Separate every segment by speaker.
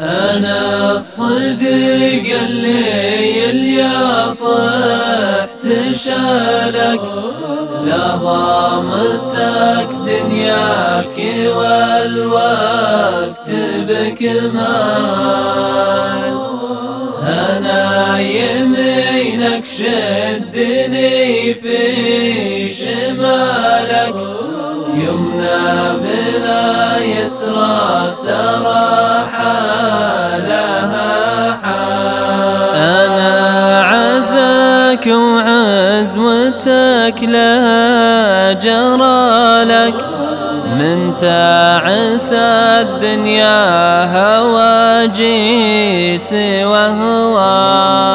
Speaker 1: أنا الصديق اللي يا طحت شالك. لا ضامتك دنياك والوقت بكمال. أنا يمينك شدني في شمالك. يمنى بلا يسرى
Speaker 2: لك من تعس الدنيا هواجيس وهوال.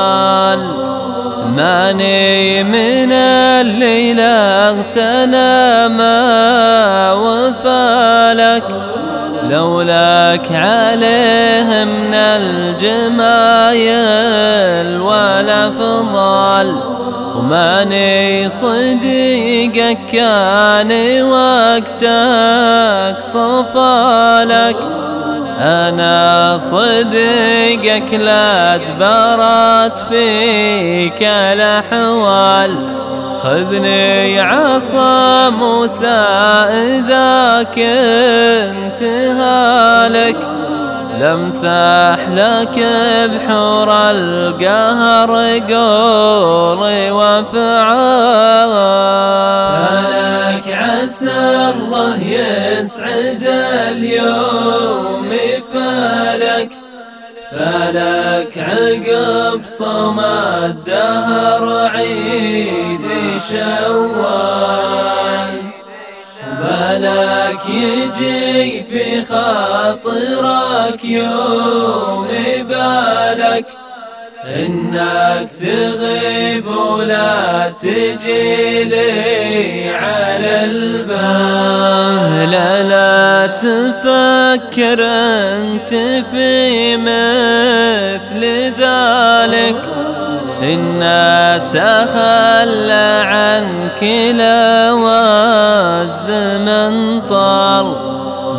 Speaker 2: ماني من الليل اغتنى ما وفالك. لولاك عليه من الجمايل والأفضال. وماني صديقك كان وقتك صفالك أنا صديقك لا دبرت فيك الأحوال. خذني عصا موسى إذا كنت هالك. لمسح لك بحور القهر قولي وفعال
Speaker 1: فلك عسى الله يسعد اليوم فلك. فلك عقب صوم الدهر عيد شوال. بالك يجي في خاطرك يوم بالك إنك تغيب ولا تجي لي على البال
Speaker 2: لا لا تفكر أنت في مثل ذلك. إن تخلى عنك لو الزمن طال.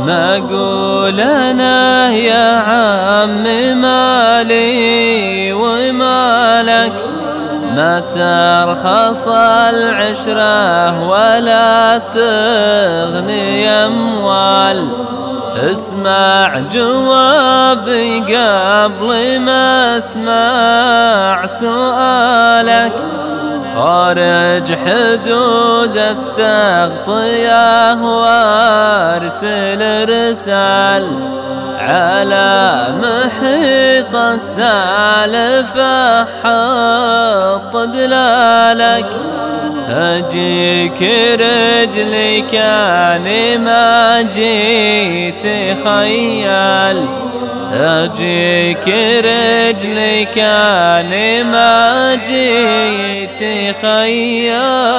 Speaker 2: ما قول أنا يا عم مالي ومالك ما ترخص العشرة ولا تغني أموال. اسمع جوابي قبل ما اسمع سؤالك. خارج حدود التغطية وارسل رسال على محيط السالفة. حط دلالك. أجيك رجلي كان ما جيت خيال. أجيك رجلي كان ما جيت خيال.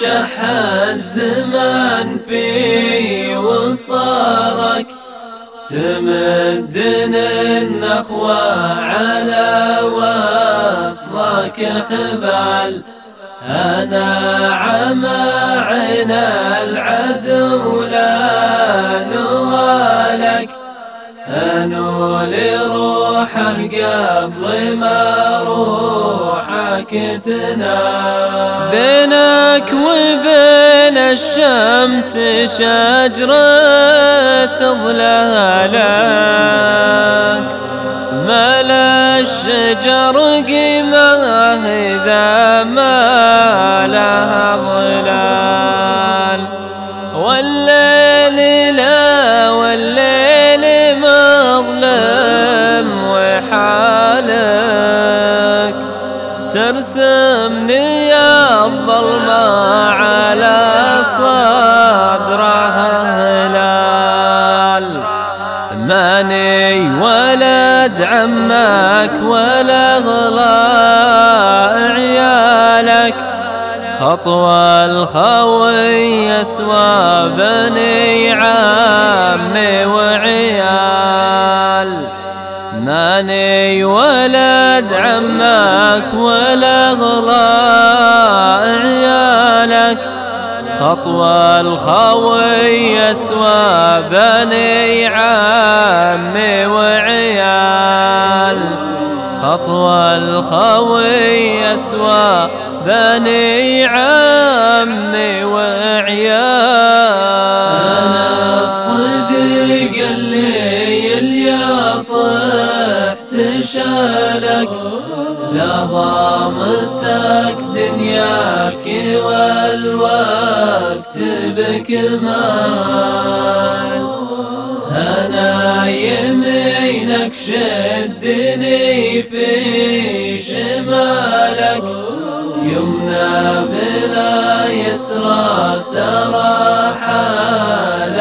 Speaker 1: شح الزمان في وصالك. تمدني النخوة على وصلك حبال. أنا عمى عين العدو لا نوالك. أنول روحه قبل ما روحك تنام.
Speaker 2: بينك وبين الشمس شجرة ظلالك ما لا الشجر قيمة إذا ما لها. ترسمني الظلمة على صدرها هلال. ماني ولد عمك ولا غلاء عيالك. خطوة الخوي يسوى بني عمي وعيال. ماني ولد عمك ولا غلاء عيالك خطوة الخوي يسوى بني عمي وعيال. خطوة الخوي يسوى بني عمي وعيال.
Speaker 1: أنا الصدق اللي طحت شالك لا ضامتك دنياك والوقت بكمال. أنا يمينك شدني في شمالك. يمنى بلا يسرى ترى حال